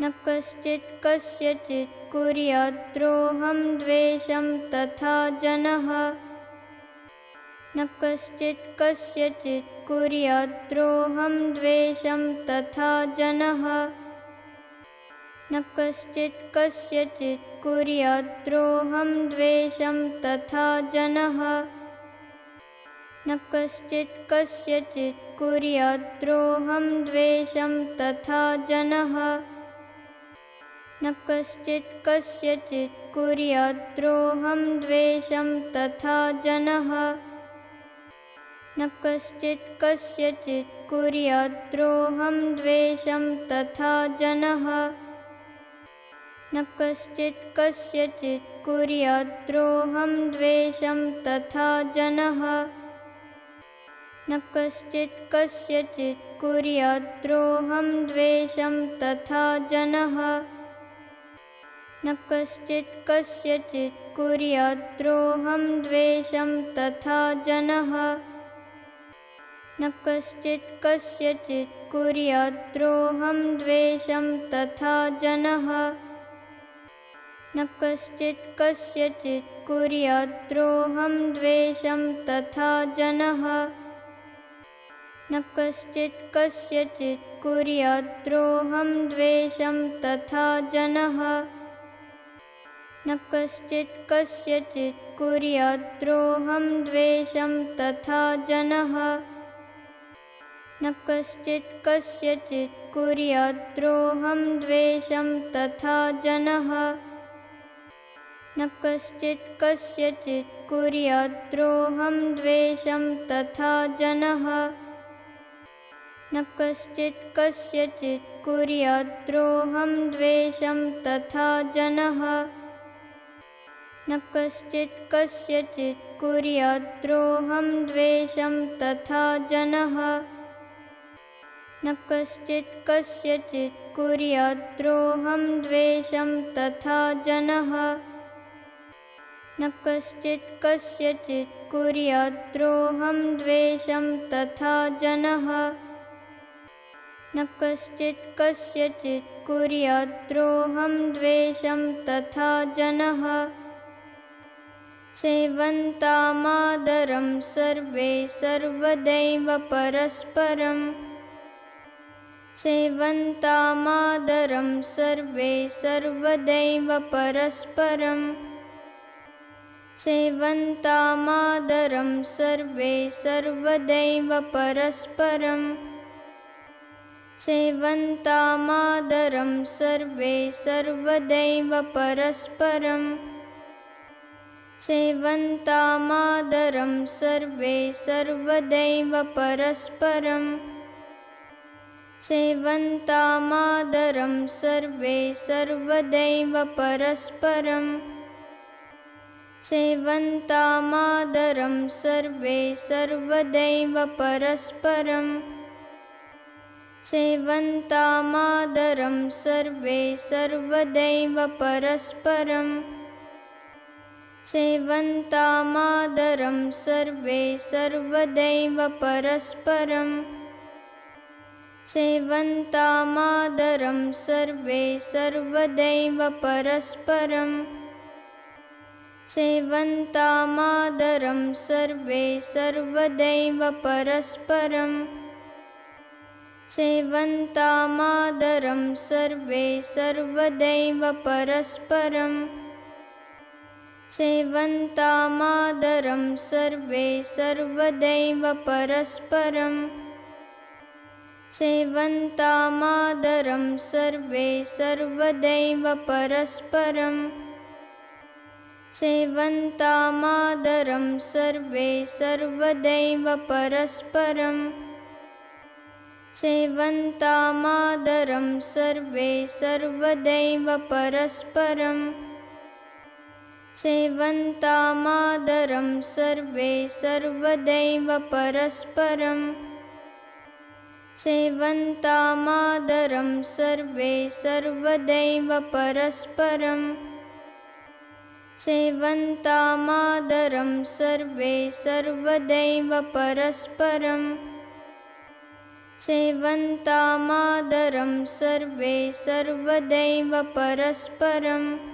न कश्चित् कस्यचित् कुर्याद्रोहं द्वेषं तथा जनः। न कश्चित् कस्यचित् कुर्याद्रोहं द्वेषं तथा जनः। न कश्चित् कस्यचित् कुर्याद्रोहं द्वेषं तथा जनः। न कश्चित् कस्यचित् कुर्याद्रोहं द्वेषं तथा जनः न कश्चित् कस्यचित् कुर्याद्रोहं द्वेषं तथा जनः। न कश्चित् कस्यचित् कुर्याद्रोहं द्वेषं तथा जनः। न कश्चित् कस्यचित् कुर्याद्रोहं द्वेषं तथा जनः। न कश्चित् कस्यचित् कुर्याद्रोहं द्वेषं तथा जनः न कश्चित् कस्यचित् कुर्याद्रोहं द्वेषं तथा जनः। न कश्चित् कस्यचित् कुर्याद्रोहं द्वेषं तथा जनः। न कश्चित् कस्यचित् कुर्याद्रोहं द्वेषं तथा जनः। न कश्चित् कस्यचित् कुर्याद्रोहं द्वेषं तथा जनः न कश्चित् कस्यचित् कुर्याद्रोहं द्वेषं तथा जनः। न कश्चित् कस्यचित् कुर्याद्रोहं द्वेषं तथा जनः। न कश्चित् कस्यचित् कुर्याद्रोहं द्वेषं तथा जनः। न कश्चित् कस्यचित् कुर्याद्रोहं द्वेषं तथा जनः न कश्चित् कस्यचित् कुर्याद्रोहं द्वेषं तथा जनः। न कश्चित् कस्यचित् कुर्याद्रोहं द्वेषं तथा जनः। न कश्चित् कस्यचित् कुर्याद्रोहं द्वेषं तथा जनः। न कश्चित् कस्यचित् कुर्याद्रोहं द्वेषं तथा जनः सेवन्तामादरं सर्वे सर्वदैव परस्परं। सेवन्तामादरं सर्वे सर्वदैव परस्परं। सेवन्तामादरं सर्वे सर्वदैव परस्परम् सेवन्तामादरं सर्वे सर्वदैव परस्परं सेवन्तामादरं सर्वे सर्वदैव परस्परं सेवन्तामादरं सर्वे सर्वदैव परस्परं सेवन्तामादरं सर्वे सर्वदैव परस्परम्। सेवन्तामादरं सर्वे सर्वदैव परस्परं सेवन्तामादरं सर्वे सर्वदैव परस्परं। सेवन्तामादरं सर्वे सर्वदैव परस्परं। सेवन्तामादरं सर्वे सर्वदैव परस्परम् सेवन्तामादरं सर्वे सर्वदैव परस्परं सेवन्तामादरं सर्वे सर्वदैव परस्परं सेवन्तामादरं सर्वे सर्वदैव परस्परं सेवन्तामादरं सर्वे सर्वदैव परस्परम्। सेवन्तामादरं सर्वे सर्वदैव परस्परं सेवन्तामादरं सर्वे सर्वदैव परस्परं। सेवन्तामादरं सर्वे सर्वदैव परस्परं। सेवन्तामादरं सर्वे सर्वदैव परस्परम् सेवन्तामादरं सर्वे सर्वदैव परस्परम्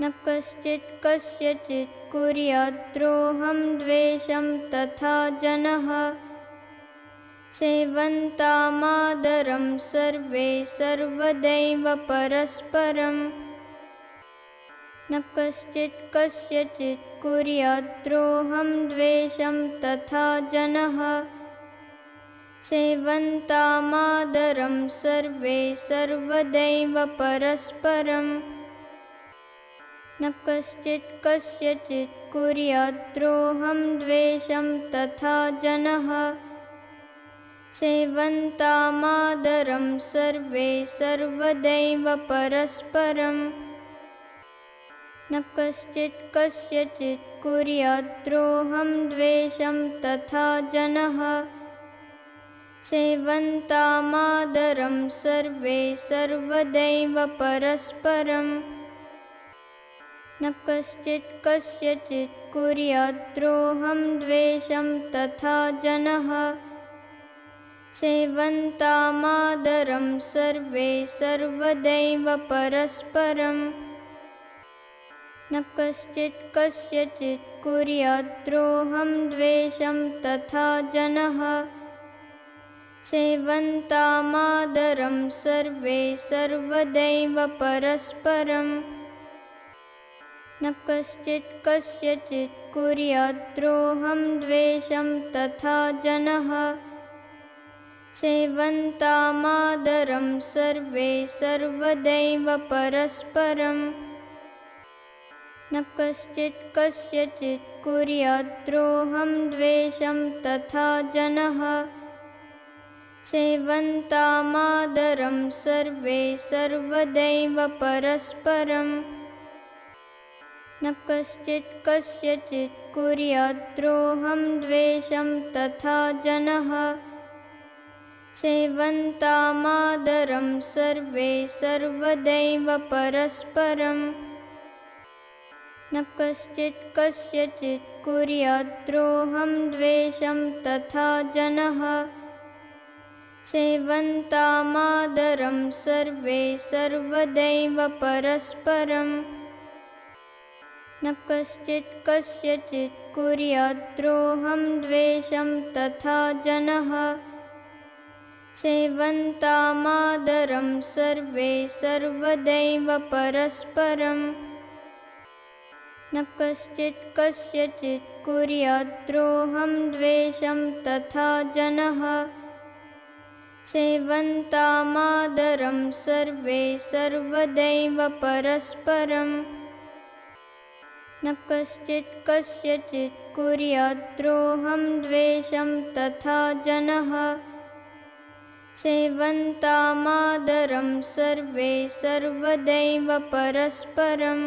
न कश्चित् कस्यचित् कुर्याद्रोहं कश्चित् कस्यचित् कुर्याद्रोहं तथा जनः। सेवन्तामादरं सर्वे सर्वदैव परस्परम् न कश्चित् कस्यचित् कुर्याद्रोहं द्वेषं तथा जनः। सेवन्तामादरं सर्वे सर्वदैव परस्परम् न कश्चित् कस्यचित् कुर्याद्रोहं द्वेषं तथा जनः। सेवन्तामादरं सर्वे सर्वदैव परस्परम् न कश्चित् कस्यचित् कुर्याद्रोहं कश्चित् कस्यचित् कुर्याद्रोहं जनः। सेवन्तामादरं सर्वे सर्वदैव परस्परम् न कश्चित् कस्यचित् कुर्याद्रोहं कश्चित् कस्यचित् कुर्याद्रोहं जनः। सेवन्तामादरं सर्वे सर्वदैव परस्परम् न कश्चित् कस्यचित् कुर्याद्रोहं द्वेषं तथा जनः। सेवन्तामादरं सर्वे सर्वदैव परस्परम् न कश्चित् कस्यचित् कुर्याद्रोहं तथा जनः। सेवन्तामादरं सर्वे सर्वदैव परस्परम् न कश्चित् कस्यचित् कुर्याद्रोहं कस्यचित् कुर्याद्रोहं तथा जनः। सेवन्तामादरं सर्वे सर्वदैव परस्परम् न कश्चित् कस्यचित् कुर्याद्रोहं द्वेषं तथा जनः। सेवन्तामादरं सर्वे सर्वदैव परस्परम्